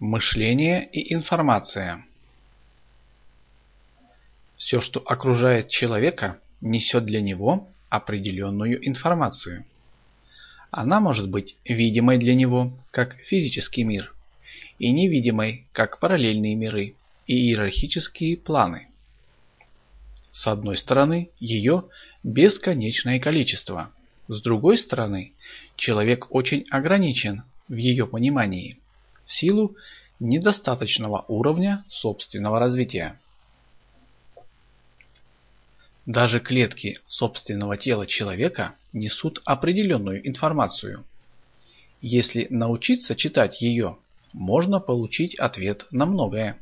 Мышление и информация Все, что окружает человека, несет для него определенную информацию. Она может быть видимой для него, как физический мир, и невидимой, как параллельные миры и иерархические планы. С одной стороны, ее бесконечное количество. С другой стороны, человек очень ограничен в ее понимании в силу недостаточного уровня собственного развития. Даже клетки собственного тела человека несут определенную информацию. Если научиться читать ее, можно получить ответ на многое.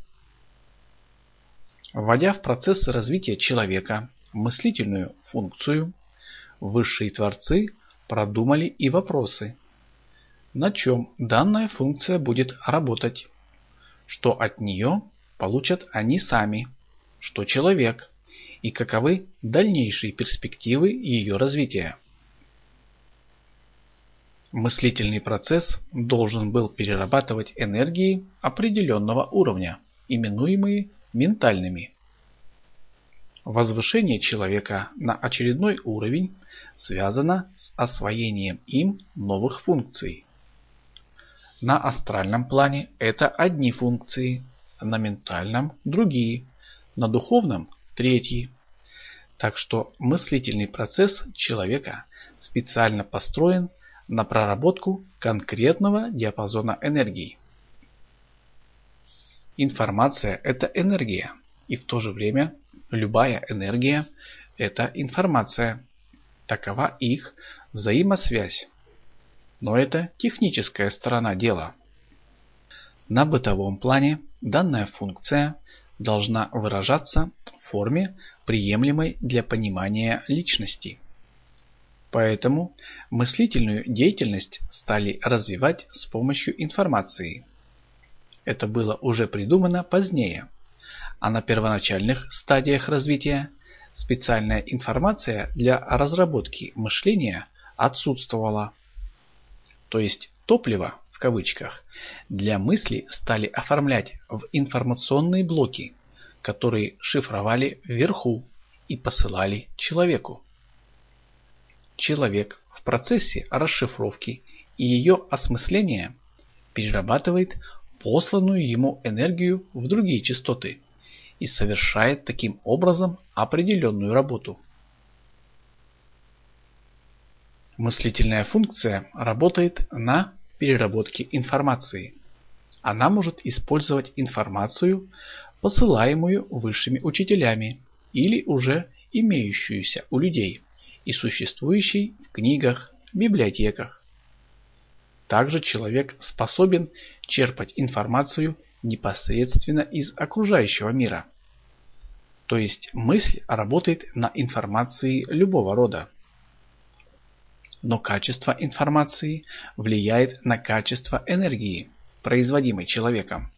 Вводя в процесс развития человека мыслительную функцию, высшие творцы продумали и вопросы, на чем данная функция будет работать, что от нее получат они сами, что человек и каковы дальнейшие перспективы ее развития. Мыслительный процесс должен был перерабатывать энергии определенного уровня, именуемые ментальными. Возвышение человека на очередной уровень связано с освоением им новых функций. На астральном плане это одни функции, на ментальном – другие, на духовном – третьи. Так что мыслительный процесс человека специально построен на проработку конкретного диапазона энергии. Информация – это энергия, и в то же время любая энергия – это информация. Такова их взаимосвязь. Но это техническая сторона дела. На бытовом плане данная функция должна выражаться в форме, приемлемой для понимания личности. Поэтому мыслительную деятельность стали развивать с помощью информации. Это было уже придумано позднее, а на первоначальных стадиях развития специальная информация для разработки мышления отсутствовала. То есть топливо, в кавычках, для мысли стали оформлять в информационные блоки, которые шифровали вверху и посылали человеку. Человек в процессе расшифровки и ее осмысления перерабатывает посланную ему энергию в другие частоты и совершает таким образом определенную работу. Мыслительная функция работает на переработке информации. Она может использовать информацию, посылаемую высшими учителями или уже имеющуюся у людей и существующей в книгах, библиотеках. Также человек способен черпать информацию непосредственно из окружающего мира. То есть мысль работает на информации любого рода. Но качество информации влияет на качество энергии, производимой человеком.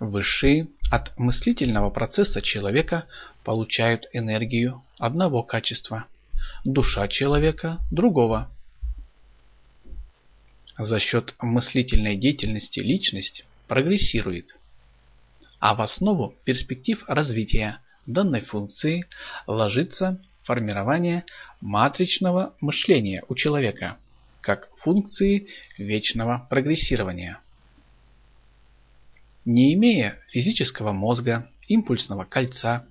Высшие от мыслительного процесса человека получают энергию одного качества, душа человека другого. За счет мыслительной деятельности личность прогрессирует. А в основу перспектив развития данной функции ложится формирование матричного мышления у человека как функции вечного прогрессирования. Не имея физического мозга, импульсного кольца,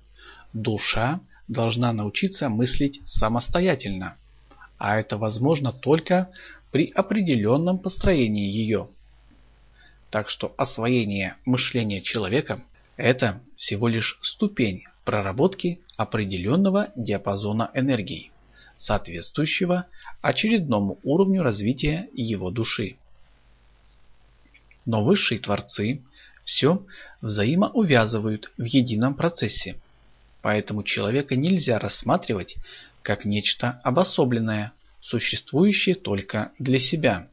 душа должна научиться мыслить самостоятельно, а это возможно только при определенном построении ее. Так что освоение мышления человека – это всего лишь ступень в проработке определенного диапазона энергии, соответствующего очередному уровню развития его души. Но высшие творцы все взаимоувязывают в едином процессе, поэтому человека нельзя рассматривать как нечто обособленное, существующее только для себя.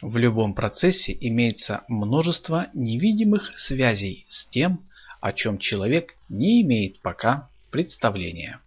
В любом процессе имеется множество невидимых связей с тем, о чем человек не имеет пока представления.